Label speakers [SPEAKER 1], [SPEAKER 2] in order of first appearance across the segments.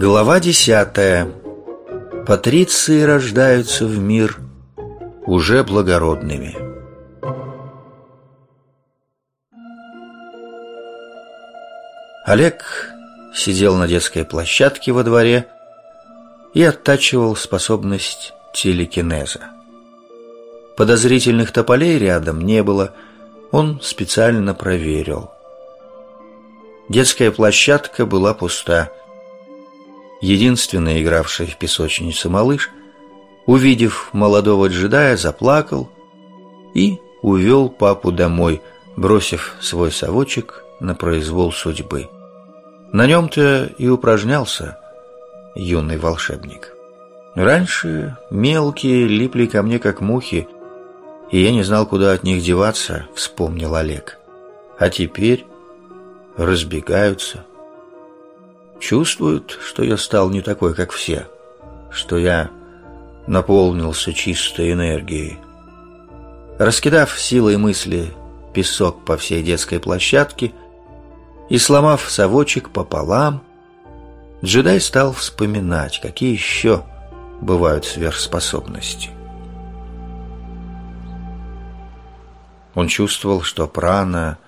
[SPEAKER 1] Глава десятая. Патриции рождаются в мир уже благородными. Олег сидел на детской площадке во дворе и оттачивал способность телекинеза. Подозрительных тополей рядом не было, он специально проверил. Детская площадка была пуста. Единственный игравший в песочнице малыш, увидев молодого джедая, заплакал и увел папу домой, бросив свой совочек на произвол судьбы. На нем-то и упражнялся юный волшебник. Раньше мелкие липли ко мне как мухи, и я не знал, куда от них деваться, вспомнил Олег. А теперь разбегаются. Чувствуют, что я стал не такой, как все, что я наполнился чистой энергией. Раскидав силой мысли песок по всей детской площадке и сломав совочек пополам, джедай стал вспоминать, какие еще бывают сверхспособности. Он чувствовал, что прана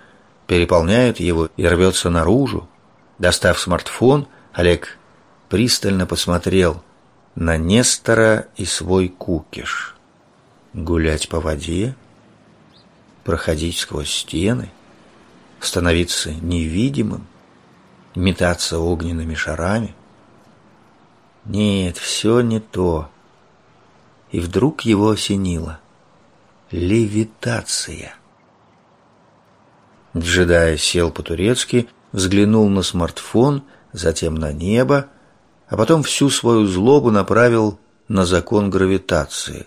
[SPEAKER 1] переполняет его и рвется наружу. Достав смартфон, Олег пристально посмотрел на Нестора и свой кукиш. Гулять по воде, проходить сквозь стены, становиться невидимым, метаться огненными шарами. Нет, все не то. И вдруг его осенило. Левитация. Джедай сел по-турецки, взглянул на смартфон, затем на небо, а потом всю свою злобу направил на закон гравитации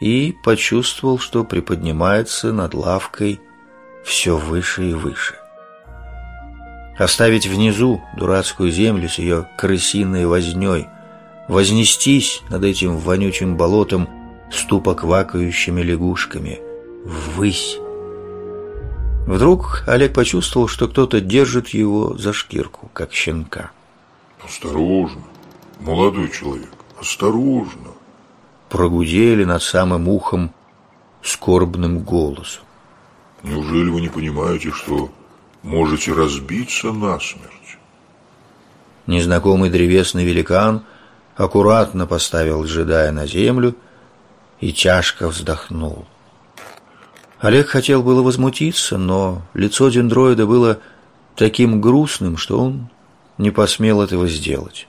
[SPEAKER 1] и почувствовал, что приподнимается над лавкой все выше и выше. Оставить внизу дурацкую землю с ее крысиной возней, вознестись над этим вонючим болотом с тупо квакающими лягушками, ввысь, Вдруг Олег почувствовал, что кто-то держит его за шкирку, как щенка.
[SPEAKER 2] «Осторожно, молодой человек, осторожно!»
[SPEAKER 1] Прогудели над самым ухом скорбным голосом.
[SPEAKER 2] «Неужели вы не понимаете, что можете разбиться насмерть?»
[SPEAKER 1] Незнакомый древесный великан аккуратно поставил джедая на землю и тяжко вздохнул. Олег хотел было возмутиться, но лицо дендроида было таким грустным, что он не посмел этого сделать.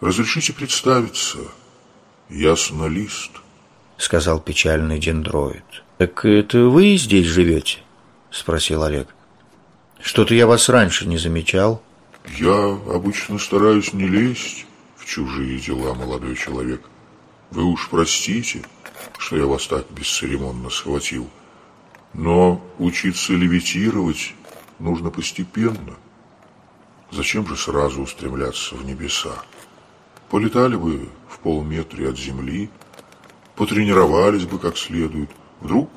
[SPEAKER 2] «Разрешите представиться, яснолист», —
[SPEAKER 1] сказал печальный дендроид. «Так это вы здесь живете?» — спросил Олег. «Что-то я вас раньше не замечал».
[SPEAKER 2] «Я обычно стараюсь не лезть в чужие дела, молодой человек. Вы уж простите, что я вас так бесцеремонно схватил». Но учиться левитировать нужно постепенно. Зачем же сразу устремляться в небеса? Полетали бы в полметре от земли, потренировались бы как следует. Вдруг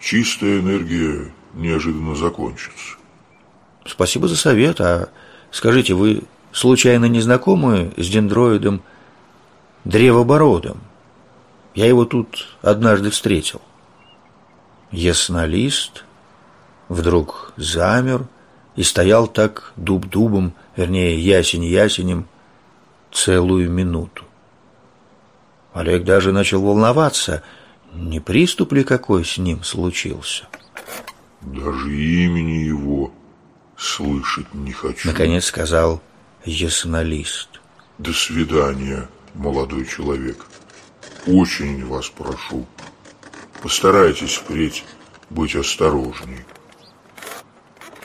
[SPEAKER 2] чистая энергия неожиданно закончится.
[SPEAKER 1] Спасибо за совет. А скажите, вы случайно не знакомы с дендроидом Древобородом? Я его тут однажды встретил. Яснолист вдруг замер и стоял так дуб-дубом, вернее, ясень-ясенем, целую минуту. Олег даже начал волноваться, не приступ ли какой с ним случился.
[SPEAKER 2] Даже имени его слышать не хочу.
[SPEAKER 1] Наконец сказал яснолист.
[SPEAKER 2] До свидания, молодой человек. Очень вас прошу. Постарайтесь впредь быть осторожней.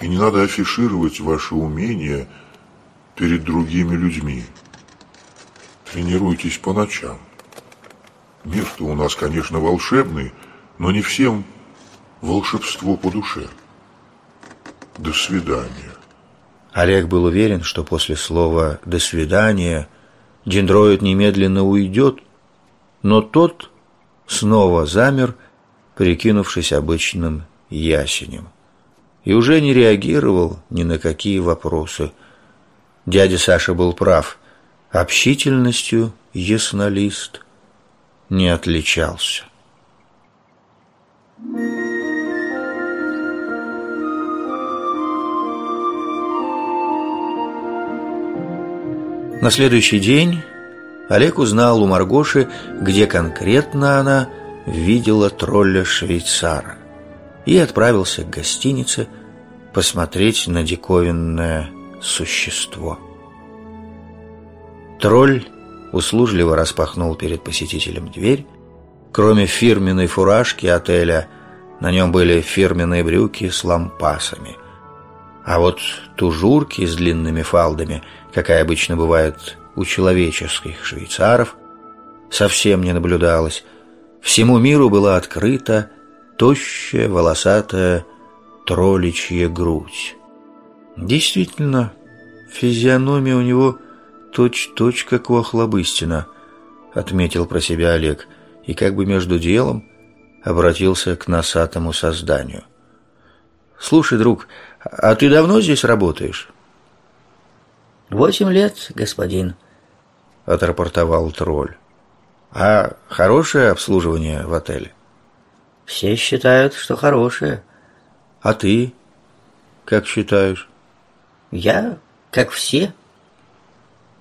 [SPEAKER 2] И не надо афишировать ваши умения перед другими людьми. Тренируйтесь по ночам. Мир-то у нас, конечно, волшебный, но не всем волшебство по душе. До свидания.
[SPEAKER 1] Олег был уверен, что после слова «до свидания» дендроид немедленно уйдет, но тот снова замер прикинувшись обычным ясенем, и уже не реагировал ни на какие вопросы. Дядя Саша был прав, общительностью яснолист не отличался. На следующий день Олег узнал у Маргоши, где конкретно она видела тролля-швейцара и отправился к гостинице посмотреть на диковинное существо. Тролль услужливо распахнул перед посетителем дверь. Кроме фирменной фуражки отеля, на нем были фирменные брюки с лампасами. А вот тужурки с длинными фалдами, какая обычно бывает у человеческих швейцаров, совсем не наблюдалось. Всему миру была открыта тощая, волосатая, тролличья грудь. Действительно, физиономия у него точь-точь, как у Охлобыстина, отметил про себя Олег, и как бы между делом обратился к носатому созданию. «Слушай, друг, а ты давно здесь работаешь?»
[SPEAKER 3] «Восемь лет, господин», —
[SPEAKER 1] отрапортовал тролль. «А хорошее обслуживание в отеле?»
[SPEAKER 3] «Все считают, что хорошее».
[SPEAKER 1] «А ты как считаешь?»
[SPEAKER 3] «Я, как все».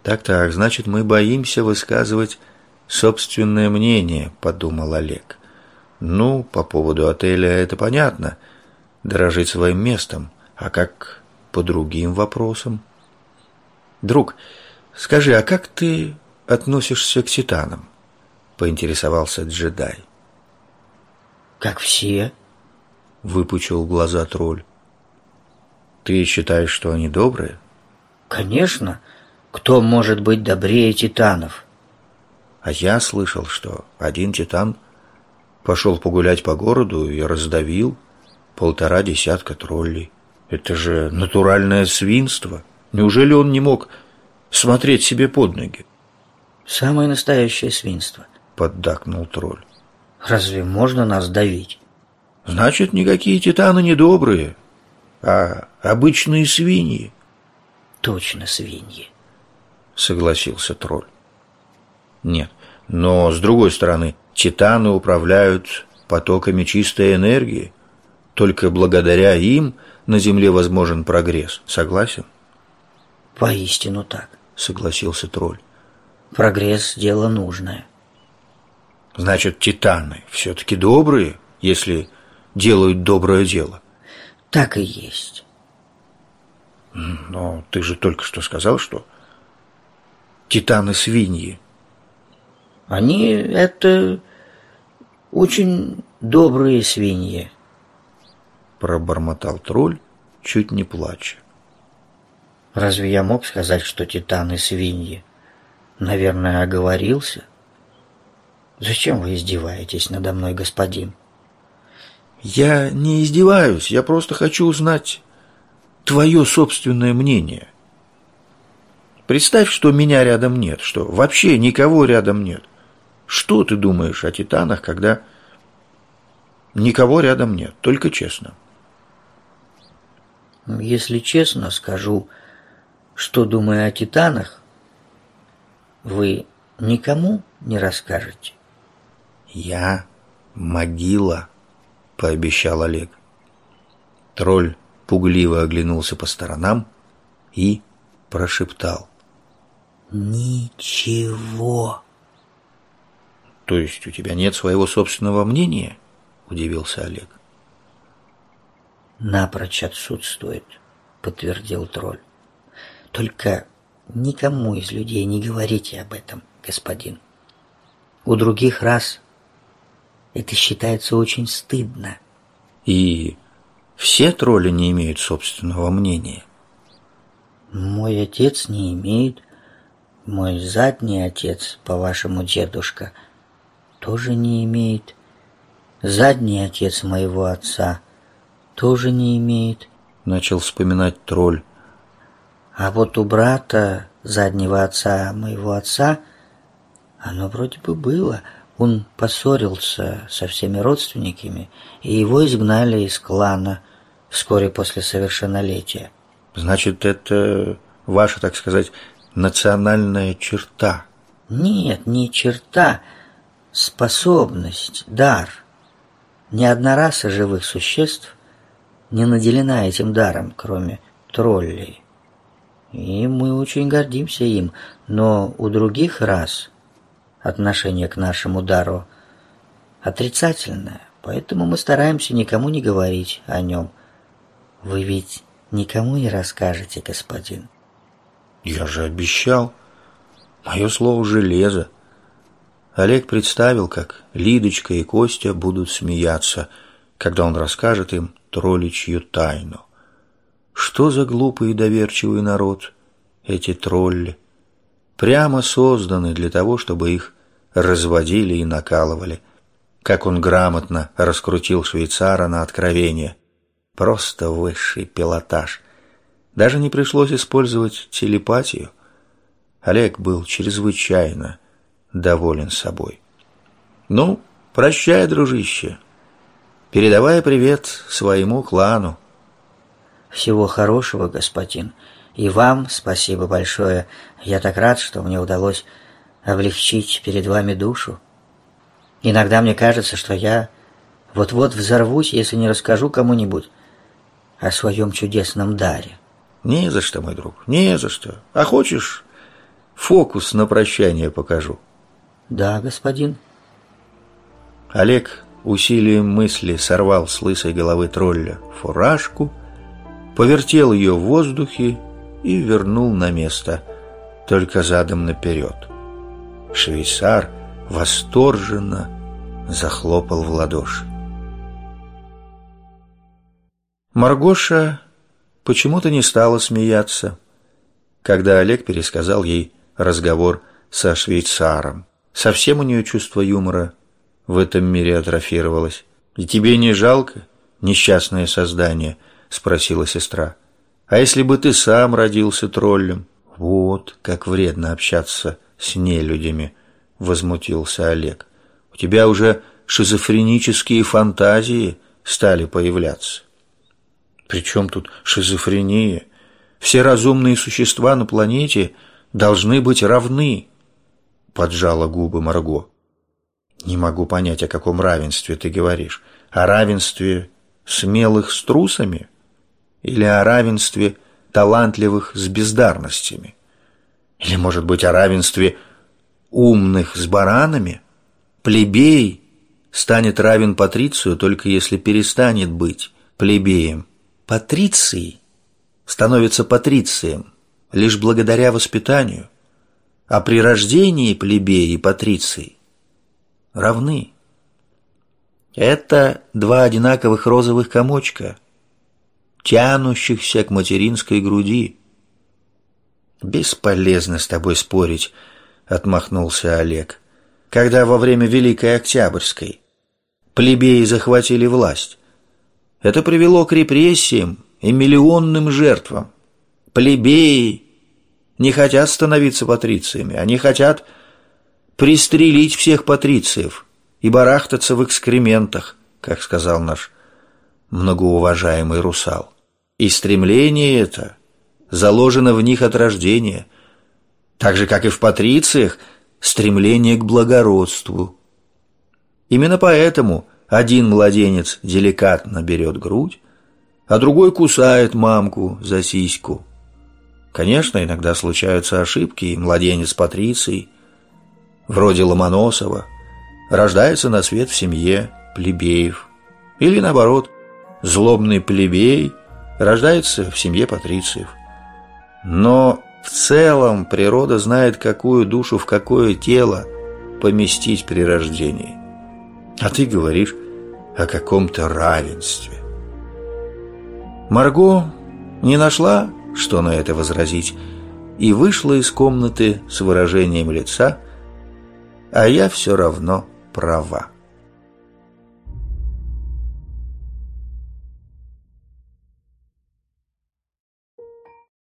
[SPEAKER 1] «Так-так, значит, мы боимся высказывать собственное мнение», — подумал Олег. «Ну, по поводу отеля это понятно, дорожить своим местом, а как по другим вопросам?» «Друг, скажи, а как ты относишься к титанам?» — поинтересовался джедай.
[SPEAKER 3] «Как все», —
[SPEAKER 1] выпучил глаза тролль. «Ты считаешь, что они добрые?»
[SPEAKER 3] «Конечно. Кто может быть добрее титанов?»
[SPEAKER 1] А я слышал, что один титан пошел погулять по городу и раздавил полтора десятка троллей. Это же натуральное свинство. Неужели он не мог смотреть себе под ноги?
[SPEAKER 3] «Самое настоящее свинство», —
[SPEAKER 1] поддакнул тролль.
[SPEAKER 3] «Разве можно нас давить?»
[SPEAKER 1] «Значит, никакие титаны не добрые, а обычные свиньи».
[SPEAKER 3] «Точно свиньи», —
[SPEAKER 1] согласился тролль. «Нет, но, с другой стороны, титаны управляют потоками чистой энергии. Только благодаря им на Земле возможен прогресс. Согласен?»
[SPEAKER 3] «Поистину так», —
[SPEAKER 1] согласился тролль.
[SPEAKER 3] «Прогресс — дело нужное».
[SPEAKER 1] «Значит, титаны все-таки добрые, если делают доброе дело?»
[SPEAKER 3] «Так и есть».
[SPEAKER 1] «Но ты же только что сказал, что титаны-свиньи».
[SPEAKER 3] «Они — это очень добрые свиньи», —
[SPEAKER 1] пробормотал тролль, чуть не плача.
[SPEAKER 3] Разве я мог сказать, что титаны свиньи? Наверное, оговорился. Зачем вы издеваетесь надо мной, господин?
[SPEAKER 1] Я не издеваюсь, я просто хочу узнать твое собственное мнение. Представь, что меня рядом нет, что вообще никого рядом нет. Что ты думаешь о титанах, когда никого рядом нет, только честно?
[SPEAKER 3] Если честно, скажу, что думаю о титанах, вы никому не расскажете?
[SPEAKER 1] Я могила, пообещал Олег. Тролль пугливо оглянулся по сторонам и прошептал.
[SPEAKER 3] «Ничего».
[SPEAKER 1] «То есть у тебя нет своего собственного мнения?» – удивился Олег.
[SPEAKER 3] «Напрочь отсутствует», – подтвердил тролль. Только никому из людей не говорите об этом, господин. У других раз это считается очень стыдно.
[SPEAKER 1] И все тролли не имеют собственного мнения.
[SPEAKER 3] Мой отец не имеет, мой задний отец, по-вашему, дедушка, тоже не имеет. Задний отец моего отца тоже не имеет.
[SPEAKER 1] Начал вспоминать тролль.
[SPEAKER 3] А вот у брата, заднего отца моего отца, оно вроде бы было. Он поссорился со всеми родственниками, и его изгнали из клана вскоре после совершеннолетия.
[SPEAKER 1] Значит, это ваша, так сказать, национальная черта.
[SPEAKER 3] Нет, не черта, способность, дар. Ни одна раса живых существ не наделена этим даром, кроме троллей. И мы очень гордимся им, но у других рас отношение к нашему дару отрицательное, поэтому мы стараемся никому не говорить о нем. Вы ведь никому не расскажете, господин.
[SPEAKER 1] Я же обещал. Мое слово железо. Олег представил, как Лидочка и Костя будут смеяться, когда он расскажет им тролличью тайну. Что за глупый и доверчивый народ эти тролли? Прямо созданы для того, чтобы их разводили и накалывали. Как он грамотно раскрутил швейцара на откровение. Просто высший пилотаж. Даже не пришлось использовать телепатию. Олег был чрезвычайно доволен собой. «Ну, прощай, дружище. Передавай привет своему клану».
[SPEAKER 3] «Всего хорошего, господин. И вам спасибо большое. Я так рад, что мне удалось облегчить перед вами душу. Иногда мне кажется, что я вот-вот взорвусь, если не расскажу кому-нибудь о своем чудесном даре.
[SPEAKER 1] Не за что, мой друг, не за что. А хочешь, фокус на прощание покажу?
[SPEAKER 3] Да, господин.
[SPEAKER 1] Олег усилием мысли сорвал с лысой головы тролля фуражку, повертел ее в воздухе и вернул на место, только задом наперед. Швейцар восторженно захлопал в ладоши. Маргоша почему-то не стала смеяться, когда Олег пересказал ей разговор со швейцаром. Совсем у нее чувство юмора в этом мире атрофировалось. «И тебе не жалко, несчастное создание?» — спросила сестра. «А если бы ты сам родился троллем?» «Вот как вредно общаться с нелюдями», — возмутился Олег. «У тебя уже шизофренические фантазии стали появляться». «При чем тут шизофрения? Все разумные существа на планете должны быть равны», — поджала губы Марго. «Не могу понять, о каком равенстве ты говоришь. О равенстве смелых с трусами или о равенстве талантливых с бездарностями?» Или, может быть, о равенстве умных с баранами? Плебей станет равен патрицию, только если перестанет быть плебеем. Патриций становится патрицием лишь благодаря воспитанию, а при рождении плебеи и патриций равны. Это два одинаковых розовых комочка, тянущихся к материнской груди. «Бесполезно с тобой спорить», — отмахнулся Олег. «Когда во время Великой Октябрьской плебеи захватили власть, это привело к репрессиям и миллионным жертвам. Плебеи не хотят становиться патрициями, они хотят пристрелить всех патрициев и барахтаться в экскрементах, как сказал наш многоуважаемый русал. И стремление это — заложено в них от рождения, так же, как и в патрициях, стремление к благородству. Именно поэтому один младенец деликатно берет грудь, а другой кусает мамку за сиську. Конечно, иногда случаются ошибки, и младенец Патриции, вроде Ломоносова, рождается на свет в семье плебеев. Или наоборот, злобный плебей рождается в семье патрициев. Но в целом природа знает, какую душу в какое тело поместить при рождении. А ты говоришь о каком-то равенстве. Марго не нашла, что на это возразить, и вышла из комнаты с выражением лица, а я все равно права.